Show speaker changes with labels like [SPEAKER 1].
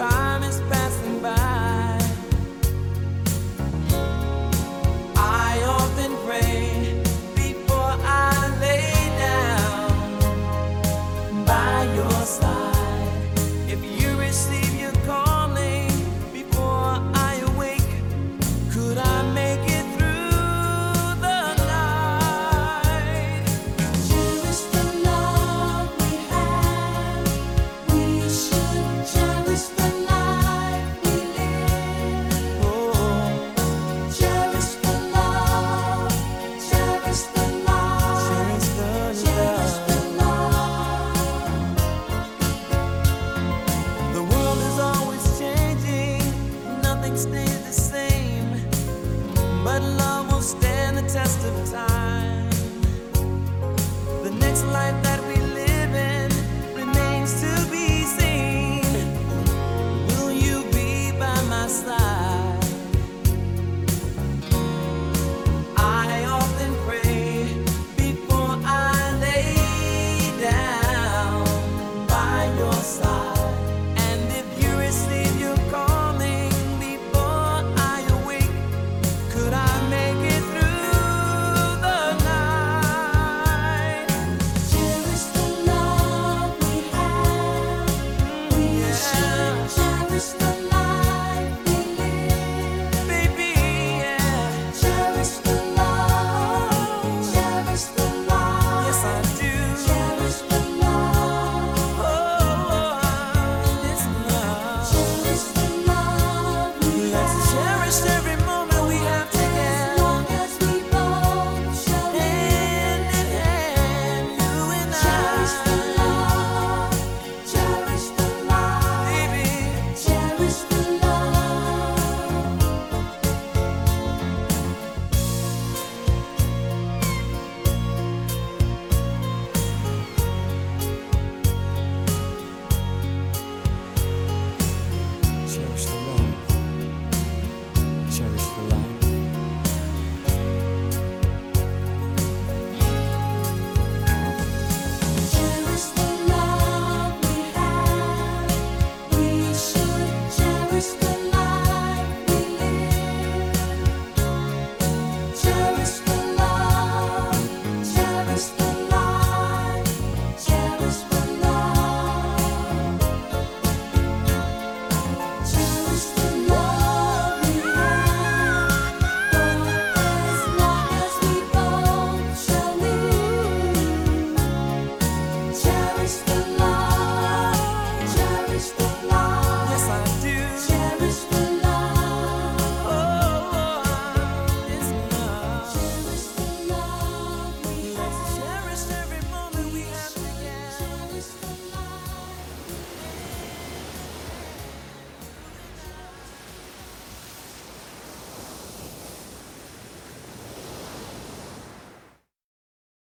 [SPEAKER 1] time stay the same, but love will stand the test of time. The next life.